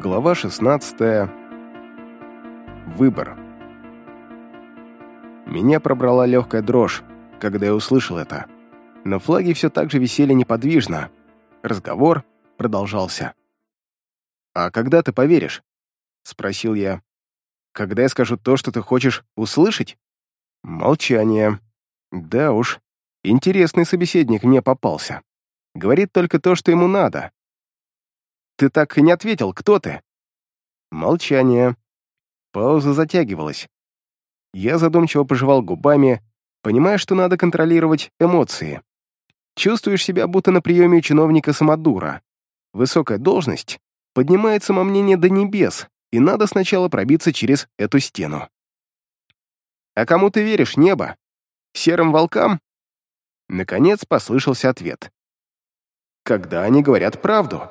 Глава 16. Выбор. Меня пробрала легкая дрожь, когда я услышал это. Но флаги все так же висели неподвижно. Разговор продолжался. «А когда ты поверишь?» — спросил я. «Когда я скажу то, что ты хочешь услышать?» Молчание. Да уж, интересный собеседник мне попался. Говорит только то, что ему надо. Ты так и не ответил, кто ты?» Молчание. Пауза затягивалась. Я задумчиво пожевал губами, понимая, что надо контролировать эмоции. Чувствуешь себя будто на приеме у чиновника самодура. Высокая должность поднимает самомнение до небес, и надо сначала пробиться через эту стену. «А кому ты веришь, небо? Серым волкам?» Наконец послышался ответ. «Когда они говорят правду?»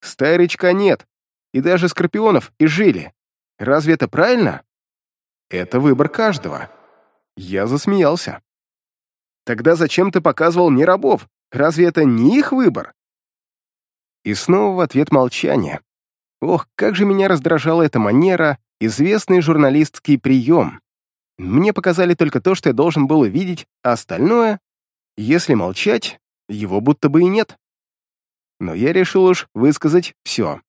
Стайрычка нет, и даже скорпионов и жили. Разве это правильно? Это выбор каждого. Я засмеялся. Тогда зачем ты показывал мне рабов? Разве это не их выбор? И снова в ответ молчание. Ох, как же меня раздражала эта манера, известный журналистский прием. Мне показали только то, что я должен был увидеть, а остальное, если молчать, его будто бы и нет но я решил уж высказать все.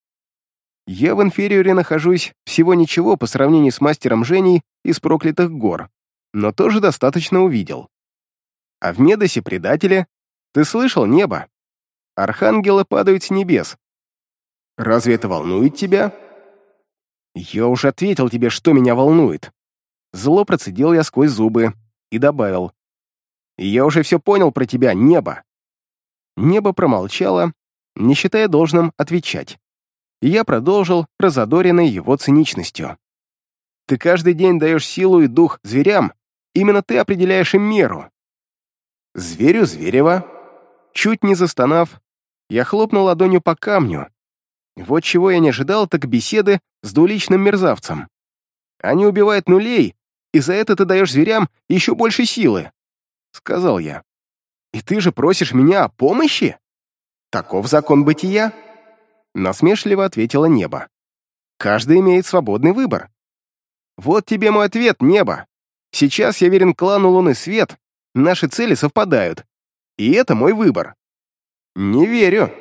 Я в инфериоре нахожусь всего ничего по сравнению с мастером Женей из проклятых гор, но тоже достаточно увидел. А в Медосе предателя ты слышал небо? Архангелы падают с небес. Разве это волнует тебя? Я уже ответил тебе, что меня волнует. Зло процедил я сквозь зубы и добавил. Я уже все понял про тебя, небо. Небо промолчало, не считая должным отвечать. И я продолжил, разодоренный его циничностью. «Ты каждый день даешь силу и дух зверям, именно ты определяешь им меру». «Зверю зверева». Чуть не застонав, я хлопнул ладонью по камню. Вот чего я не ожидал, так беседы с двуличным мерзавцем. Они убивают нулей, и за это ты даешь зверям еще больше силы», — сказал я. «И ты же просишь меня о помощи?» Таков закон бытия. Насмешливо ответило небо. Каждый имеет свободный выбор. Вот тебе мой ответ, небо. Сейчас я верен клану Луны Свет, наши цели совпадают. И это мой выбор. Не верю.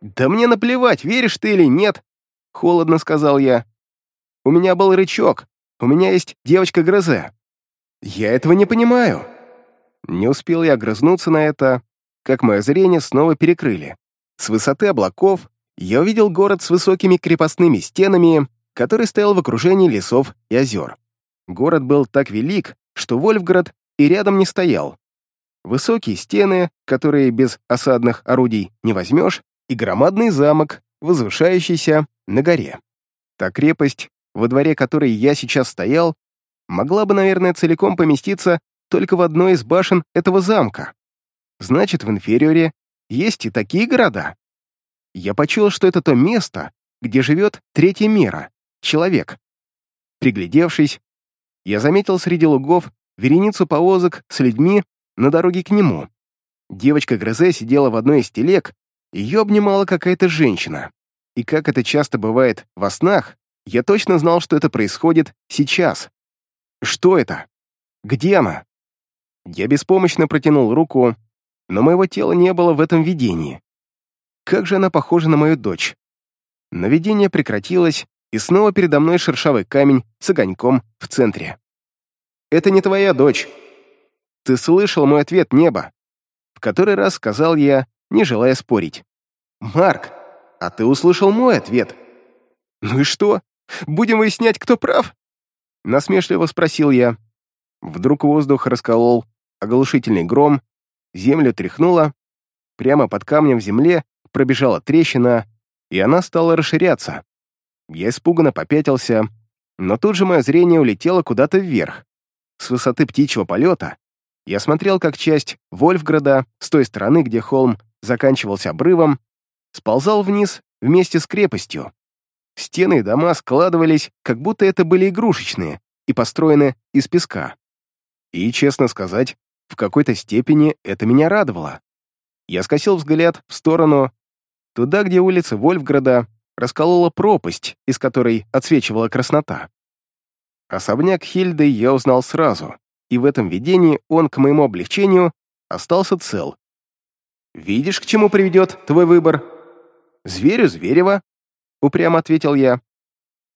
Да мне наплевать, веришь ты или нет, холодно сказал я. У меня был рычаг, у меня есть девочка Грозе. Я этого не понимаю. Не успел я огрызнуться на это, как мое зрение снова перекрыли. С высоты облаков я увидел город с высокими крепостными стенами, который стоял в окружении лесов и озер. Город был так велик, что Вольфград и рядом не стоял. Высокие стены, которые без осадных орудий не возьмешь, и громадный замок, возвышающийся на горе. Та крепость, во дворе которой я сейчас стоял, могла бы, наверное, целиком поместиться только в одной из башен этого замка. Значит, в инфериоре есть и такие города. Я почуял, что это то место, где живет третья мера — человек. Приглядевшись, я заметил среди лугов вереницу повозок с людьми на дороге к нему. Девочка Грозе сидела в одной из телег, ее обнимала какая-то женщина. И как это часто бывает во снах, я точно знал, что это происходит сейчас. Что это? Где она? Я беспомощно протянул руку, но моего тела не было в этом видении. Как же она похожа на мою дочь. Но видение прекратилось, и снова передо мной шершавый камень с огоньком в центре. «Это не твоя дочь». «Ты слышал мой ответ, небо?» В который раз сказал я, не желая спорить. «Марк, а ты услышал мой ответ?» «Ну и что? Будем выяснять, кто прав?» Насмешливо спросил я. Вдруг воздух расколол оглушительный гром, землю тряхнуло, прямо под камнем в земле пробежала трещина, и она стала расширяться. Я испуганно попятился, но тут же мое зрение улетело куда-то вверх. С высоты птичьего полета я смотрел, как часть Вольфграда, с той стороны, где холм заканчивался обрывом, сползал вниз вместе с крепостью. Стены и дома складывались, как будто это были игрушечные и построены из песка. И, честно сказать, в какой-то степени это меня радовало. Я скосил взгляд в сторону, туда, где улицы Вольфграда расколола пропасть, из которой отсвечивала краснота. Особняк Хильды я узнал сразу, и в этом видении он, к моему облегчению, остался цел. «Видишь, к чему приведет твой выбор?» «Зверю Зверева», — упрямо ответил я.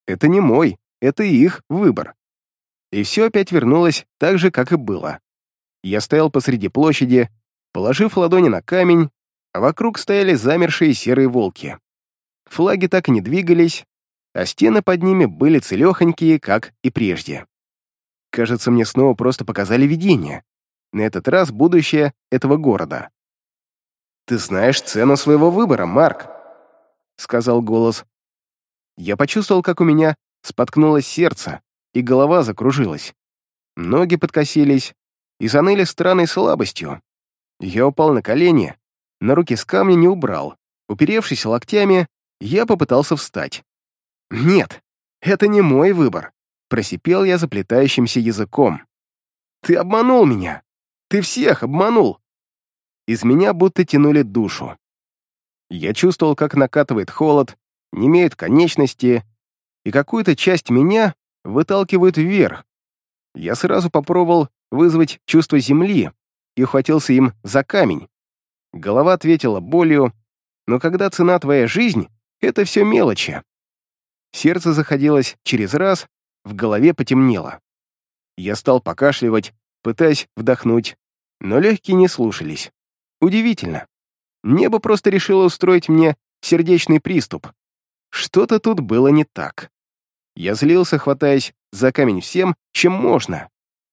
«Это не мой, это их выбор». И все опять вернулось так же, как и было. Я стоял посреди площади, положив ладони на камень, а вокруг стояли замершие серые волки. Флаги так и не двигались, а стены под ними были целехонькие, как и прежде. Кажется, мне снова просто показали видение. На этот раз будущее этого города. «Ты знаешь цену своего выбора, Марк», — сказал голос. Я почувствовал, как у меня споткнулось сердце, и голова закружилась. Ноги подкосились и заныли странной слабостью. Я упал на колени, на руки с камня не убрал. Уперевшись локтями, я попытался встать. «Нет, это не мой выбор», — просипел я заплетающимся языком. «Ты обманул меня! Ты всех обманул!» Из меня будто тянули душу. Я чувствовал, как накатывает холод, немеют конечности, и какую-то часть меня выталкивают вверх. Я сразу попробовал вызвать чувство земли и ухватился им за камень. Голова ответила болью, но когда цена твоя жизнь, это все мелочи. Сердце заходилось через раз, в голове потемнело. Я стал покашливать, пытаясь вдохнуть, но легкие не слушались. Удивительно. Небо просто решило устроить мне сердечный приступ. Что-то тут было не так. Я злился, хватаясь за камень всем, чем можно.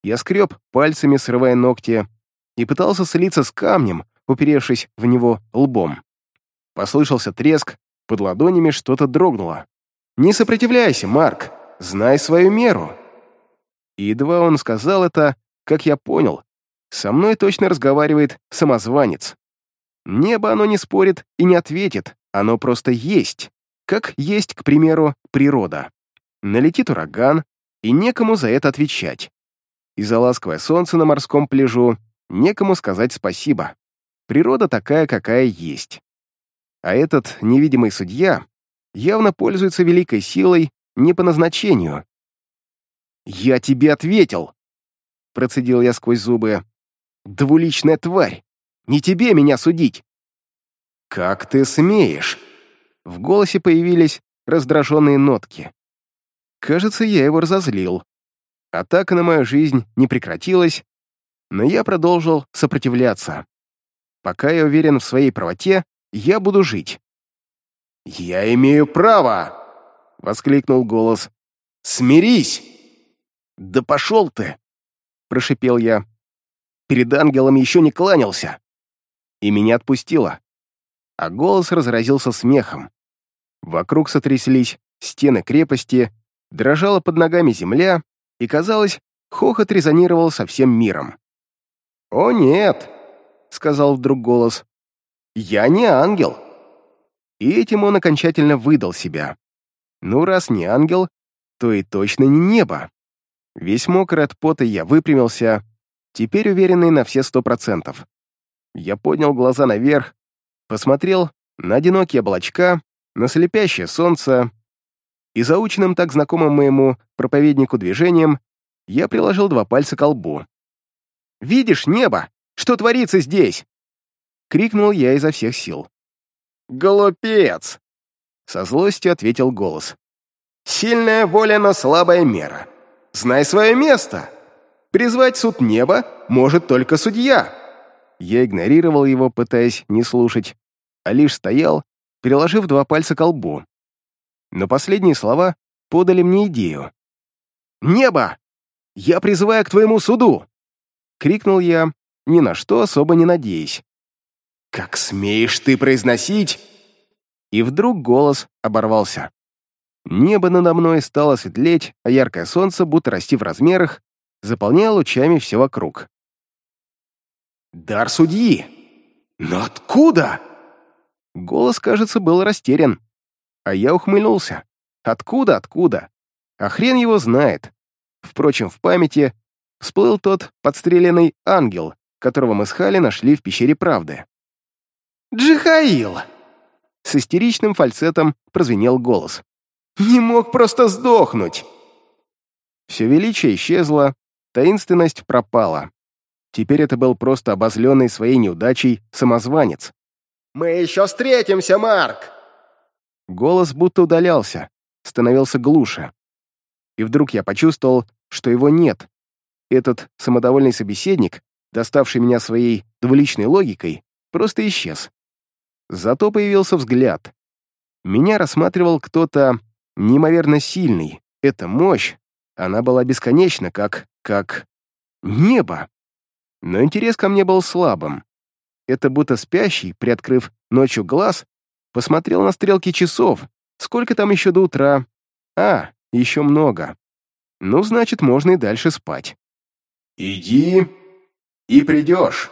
Я скреб пальцами, срывая ногти, и пытался слиться с камнем, уперевшись в него лбом. Послышался треск, под ладонями что-то дрогнуло. «Не сопротивляйся, Марк, знай свою меру». И едва он сказал это, как я понял, со мной точно разговаривает самозванец. Небо оно не спорит и не ответит, оно просто есть, как есть, к примеру, природа. Налетит ураган, и некому за это отвечать. И за ласковое солнце на морском пляжу некому сказать спасибо. Природа такая, какая есть. А этот невидимый судья явно пользуется великой силой не по назначению. «Я тебе ответил!» Процедил я сквозь зубы. «Двуличная тварь! Не тебе меня судить!» «Как ты смеешь?» В голосе появились раздраженные нотки. Кажется, я его разозлил. Атака на мою жизнь не прекратилась, но я продолжил сопротивляться. Пока я уверен в своей правоте, я буду жить. «Я имею право!» — воскликнул голос. «Смирись!» «Да пошел ты!» — прошипел я. Перед ангелом еще не кланялся. И меня отпустило. А голос разразился смехом. Вокруг сотряслись стены крепости, дрожала под ногами земля, и, казалось, хохот резонировал со всем миром. «О, нет!» — сказал вдруг голос. «Я не ангел!» И этим он окончательно выдал себя. Ну, раз не ангел, то и точно не небо. Весь мокрый от пота я выпрямился, теперь уверенный на все сто процентов. Я поднял глаза наверх, посмотрел на одинокие облачка, на слепящее солнце, и заученным так знакомым моему проповеднику движением я приложил два пальца к лбу. «Видишь небо? Что творится здесь?» — крикнул я изо всех сил. «Голупец!» — со злостью ответил голос. «Сильная воля, но слабая мера. Знай свое место. Призвать суд неба может только судья». Я игнорировал его, пытаясь не слушать, а лишь стоял, приложив два пальца к лбу но последние слова подали мне идею. «Небо! Я призываю к твоему суду!» — крикнул я, ни на что особо не надеясь. «Как смеешь ты произносить?» И вдруг голос оборвался. Небо надо мной стало светлеть, а яркое солнце, будто расти в размерах, заполняло лучами все вокруг. «Дар судьи! Но откуда?» Голос, кажется, был растерян. А я ухмыльнулся. Откуда, откуда? А хрен его знает. Впрочем, в памяти всплыл тот подстреленный ангел, которого мы с Хали нашли в пещере правды. «Джихаил!» с истеричным фальцетом прозвенел голос. «Не мог просто сдохнуть!» Все величие исчезло, таинственность пропала. Теперь это был просто обозленный своей неудачей самозванец. «Мы еще встретимся, Марк!» Голос будто удалялся, становился глуше. И вдруг я почувствовал, что его нет. Этот самодовольный собеседник, доставший меня своей двуличной логикой, просто исчез. Зато появился взгляд. Меня рассматривал кто-то неимоверно сильный. Эта мощь, она была бесконечна, как... как... небо. Но интерес ко мне был слабым. Это будто спящий, приоткрыв ночью глаз, посмотрел на стрелки часов. Сколько там еще до утра? А, еще много. Ну, значит, можно и дальше спать. «Иди и придешь».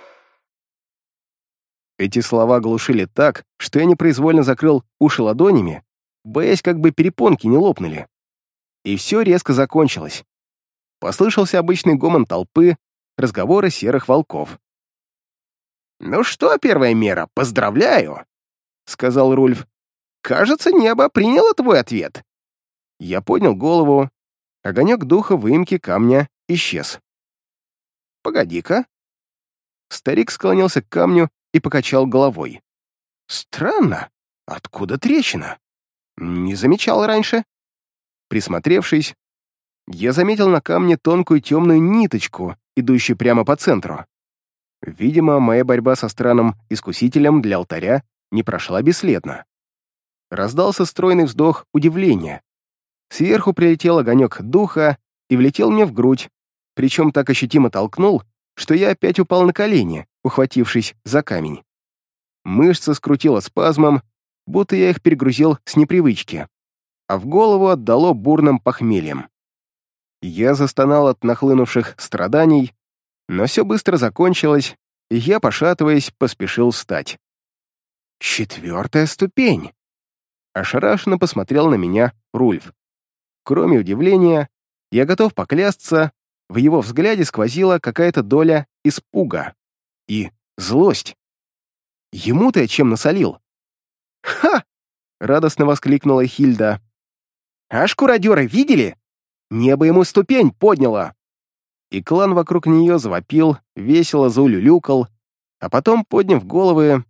Эти слова глушили так, что я непроизвольно закрыл уши ладонями, боясь, как бы перепонки не лопнули. И все резко закончилось. Послышался обычный гомон толпы, разговоры серых волков. «Ну что, первая мера, поздравляю!» — сказал Рульф. «Кажется, небо приняло твой ответ». Я поднял голову. Огонек духа выемки камня исчез. «Погоди-ка». Старик склонился к камню и покачал головой. «Странно. Откуда трещина? Не замечал раньше». Присмотревшись, я заметил на камне тонкую темную ниточку, идущую прямо по центру. Видимо, моя борьба со странным искусителем для алтаря не прошла бесследно. Раздался стройный вздох удивления. Сверху прилетел огонек духа и влетел мне в грудь, причем так ощутимо толкнул, что я опять упал на колени, ухватившись за камень. Мышцы скрутило спазмом, будто я их перегрузил с непривычки, а в голову отдало бурным похмельем. Я застонал от нахлынувших страданий, но все быстро закончилось, и я, пошатываясь, поспешил встать. «Четвертая ступень!» Ошарашенно посмотрел на меня Рульф. Кроме удивления, я готов поклясться, в его взгляде сквозила какая-то доля испуга и злость. Ему-то я чем насолил? «Ха!» — радостно воскликнула Хильда. «А шкуродеры видели? Небо ему ступень подняло!» И клан вокруг нее завопил, весело заулюлюкал, а потом, подняв головы,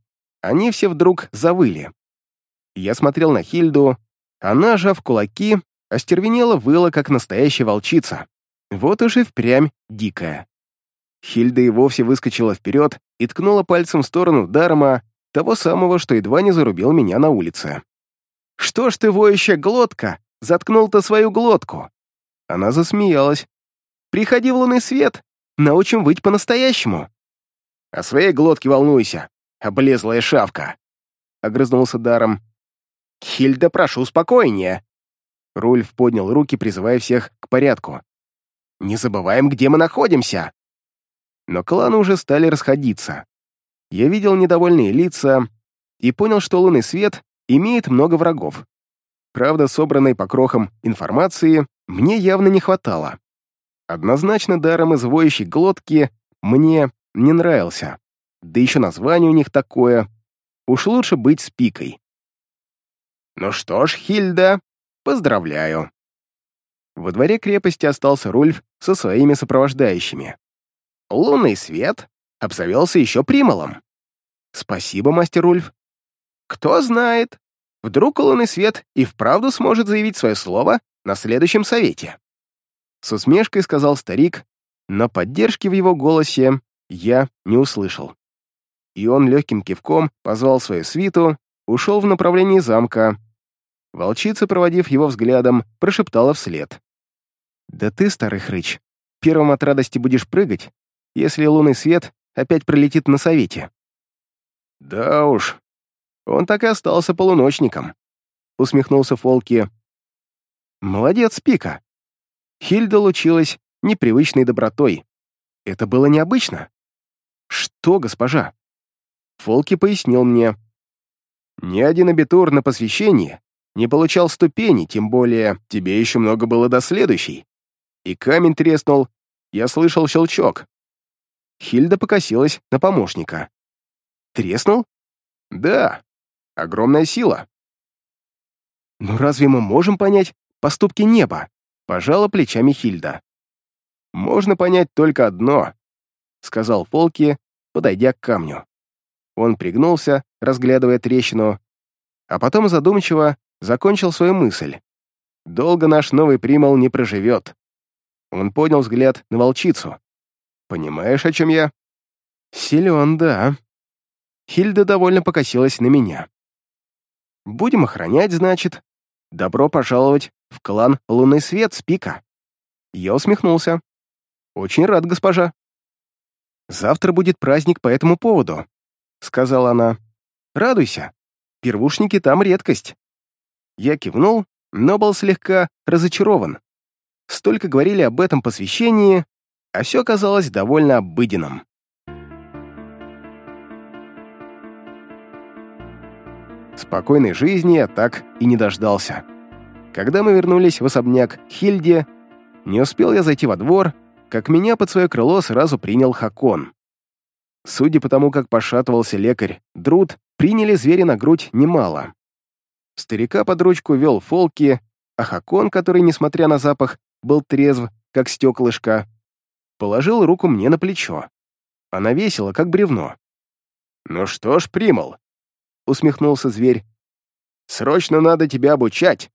они все вдруг завыли. Я смотрел на Хильду, она, жав кулаки, остервенела выла, как настоящая волчица. Вот уж и впрямь дикая. Хильда и вовсе выскочила вперед и ткнула пальцем в сторону Дарма, того самого, что едва не зарубил меня на улице. «Что ж ты, воющая глотка, заткнул-то свою глотку?» Она засмеялась. «Приходи в лунный свет, научим выть по-настоящему». «О своей глотке волнуйся, облезлая шавка», — огрызнулся Даром. «Хильда, прошу спокойнее». Рульф поднял руки, призывая всех к порядку. «Не забываем, где мы находимся!» Но кланы уже стали расходиться. Я видел недовольные лица и понял, что лунный свет имеет много врагов. Правда, собранной по крохам информации мне явно не хватало. Однозначно даром из воющей глотки мне не нравился. Да еще название у них такое. Уж лучше быть с пикой. «Ну что ж, Хильда, поздравляю!» Во дворе крепости остался Рульф со своими сопровождающими. Лунный свет обзавелся еще примолом. Спасибо, мастер Рульф. Кто знает, вдруг лунный свет и вправду сможет заявить свое слово на следующем совете. С усмешкой сказал старик, но поддержки в его голосе я не услышал. И он легким кивком позвал свою свиту, ушел в направлении замка. Волчица, проводив его взглядом, прошептала вслед. «Да ты, старый хрыч, первым от радости будешь прыгать, если лунный свет опять пролетит на совете». «Да уж, он так и остался полуночником», — усмехнулся Фолки. «Молодец, Пика». Хильда лучилась непривычной добротой. Это было необычно. «Что, госпожа?» Фолки пояснил мне. «Ни один абитур на посвящении не получал ступени, тем более тебе еще много было до следующей. И камень треснул, я слышал щелчок. Хильда покосилась на помощника. «Треснул?» «Да. огромная сила. Но разве мы можем понять поступки неба? Пожала плечами Хильда. Можно понять только одно, сказал Фолки, подойдя к камню. Он пригнулся, разглядывая трещину, а потом задумчиво закончил свою мысль. Долго наш новый примол не проживет. Он поднял взгляд на волчицу. Понимаешь, о чем я? Силен, да. Хильда довольно покосилась на меня. Будем охранять, значит. Добро пожаловать в клан Лунный Свет с пика. Я усмехнулся. Очень рад, госпожа. Завтра будет праздник по этому поводу, сказала она. Радуйся. Первушники там редкость. Я кивнул, но был слегка разочарован. Столько говорили об этом посвящении, а все казалось довольно обыденным. Спокойной жизни я так и не дождался. Когда мы вернулись в особняк Хильде, не успел я зайти во двор, как меня под свое крыло сразу принял Хакон. Судя по тому, как пошатывался лекарь Друд, приняли зверя на грудь немало. Старика под ручку вел Фолки, а Хакон, который, несмотря на запах, был трезв, как стеклышко, положил руку мне на плечо. Она весила, как бревно. «Ну что ж, примол, усмехнулся зверь. «Срочно надо тебя обучать,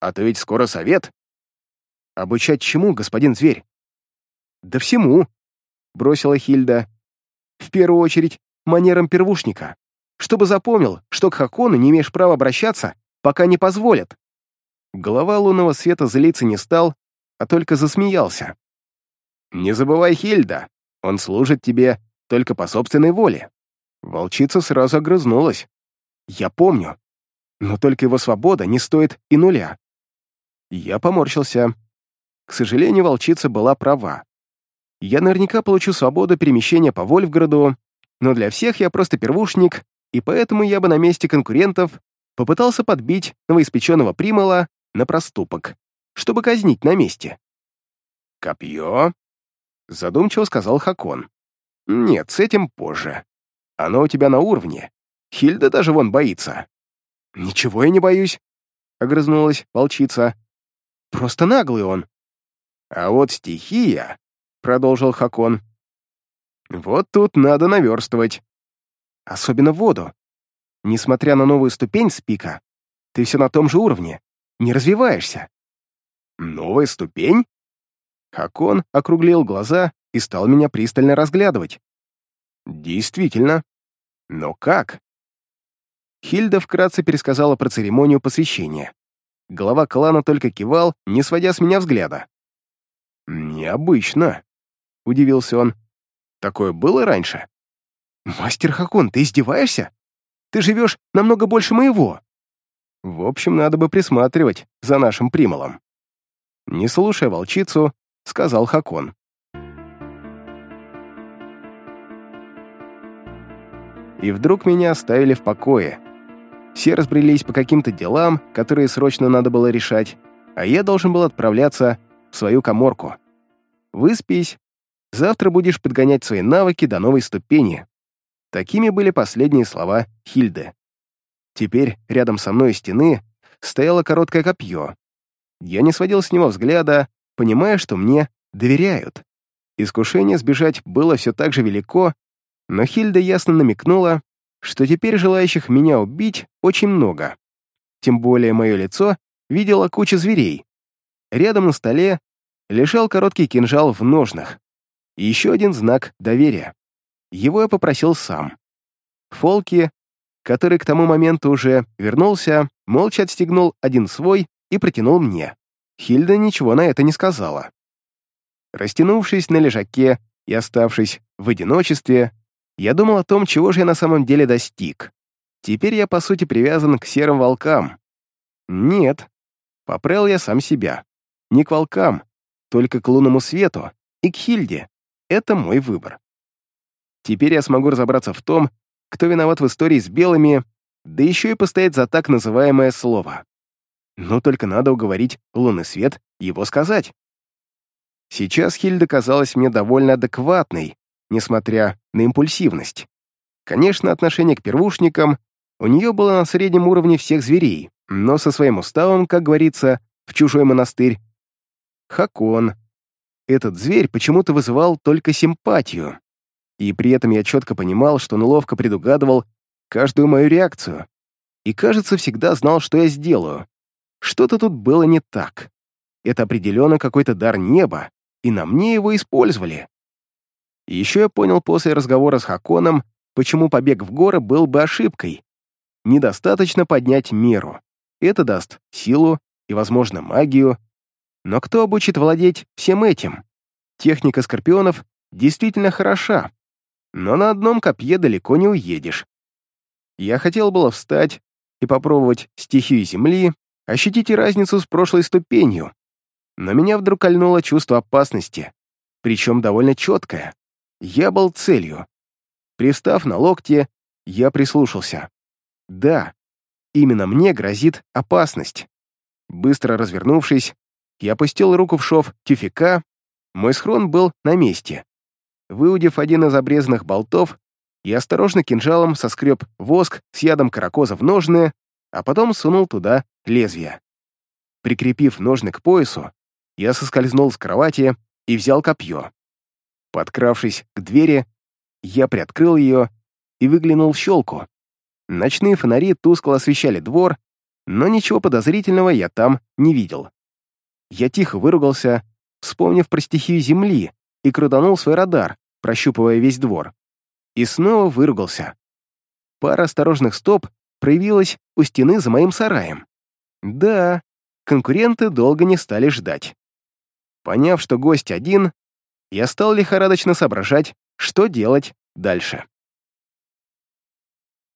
а то ведь скоро совет». «Обучать чему, господин зверь?» «Да всему», — бросила Хильда. «В первую очередь, манерам первушника, чтобы запомнил, что к Хакону не имеешь права обращаться, пока не позволят». Голова лунного света злиться не стал, а только засмеялся. «Не забывай, Хильда, он служит тебе только по собственной воле». Волчица сразу огрызнулась. Я помню. Но только его свобода не стоит и нуля. Я поморщился. К сожалению, волчица была права. Я наверняка получу свободу перемещения по Вольфграду, но для всех я просто первушник, и поэтому я бы на месте конкурентов попытался подбить новоиспеченного примала на проступок, чтобы казнить на месте. «Копье?» — задумчиво сказал Хакон. «Нет, с этим позже. Оно у тебя на уровне, Хильда даже вон боится». «Ничего я не боюсь», — огрызнулась волчица. «Просто наглый он». «А вот стихия», — продолжил Хакон. «Вот тут надо наверстывать». «Особенно воду. Несмотря на новую ступень с пика, ты все на том же уровне, не развиваешься». «Новая ступень?» Хакон округлил глаза и стал меня пристально разглядывать. «Действительно. Но как?» Хильда вкратце пересказала про церемонию посвящения. Глава клана только кивал, не сводя с меня взгляда. «Необычно», — удивился он. «Такое было раньше?» «Мастер Хакон, ты издеваешься? Ты живешь намного больше моего». «В общем, надо бы присматривать за нашим примолом». Не слушая волчицу, сказал Хакон. И вдруг меня оставили в покое, все разбрелись по каким-то делам, которые срочно надо было решать, а я должен был отправляться в свою коморку. Выспись, завтра будешь подгонять свои навыки до новой ступени. Такими были последние слова Хильды. Теперь рядом со мной у стены стояло короткое копье. Я не сводил с него взгляда, понимая, что мне доверяют. Искушение сбежать было все так же велико, но Хильда ясно намекнула, что теперь желающих меня убить очень много. Тем более мое лицо видела куча зверей. Рядом на столе лежал короткий кинжал в ножнах. И еще один знак доверия. Его я попросил сам. Фолки, который к тому моменту уже вернулся, молча отстегнул один свой и протянул мне. Хильда ничего на это не сказала. Растянувшись на лежаке и оставшись в одиночестве, я думал о том, чего же я на самом деле достиг. Теперь я, по сути, привязан к серым волкам. Нет, попрел я сам себя. Не к волкам, только к лунному свету и к Хильде. Это мой выбор. Теперь я смогу разобраться в том, кто виноват в истории с белыми, да еще и постоять за так называемое слово. Но только надо уговорить лунный свет его сказать. Сейчас Хильда казалась мне довольно адекватной, несмотря на импульсивность. Конечно, отношение к первушникам У нее было на среднем уровне всех зверей, но со своим уставом, как говорится, в чужой монастырь. Хакон. Этот зверь почему-то вызывал только симпатию. И при этом я четко понимал, что он ловко предугадывал каждую мою реакцию. И, кажется, всегда знал, что я сделаю. Что-то тут было не так. Это определенно какой-то дар неба, и на мне его использовали. И еще я понял после разговора с Хаконом, почему побег в горы был бы ошибкой. Недостаточно поднять меру. Это даст силу и, возможно, магию. Но кто обучит владеть всем этим? Техника скорпионов действительно хороша, но на одном копье далеко не уедешь. Я хотел было встать и попробовать стихию земли, ощутить разницу с прошлой ступенью, но меня вдруг кольнуло чувство опасности, причем довольно четкое. Я был целью. Пристав на локте, я прислушался. Да, именно мне грозит опасность. Быстро развернувшись, я опустил руку в шов тюфика, мой схрон был на месте. Выудив один из обрезанных болтов, я осторожно кинжалом соскреб воск с ядом каракоза в ножны, а потом сунул туда лезвие. Прикрепив ножны к поясу, я соскользнул с кровати и взял копье. Подкравшись к двери, я приоткрыл ее и выглянул в щелку. Ночные фонари тускло освещали двор, но ничего подозрительного я там не видел. Я тихо выругался, вспомнив про стихию земли, и крутанул свой радар, прощупывая весь двор. И снова выругался. Пара осторожных стоп проявилась у стены за моим сараем. Да, конкуренты долго не стали ждать. Поняв, что гость один, я стал лихорадочно соображать, что делать дальше.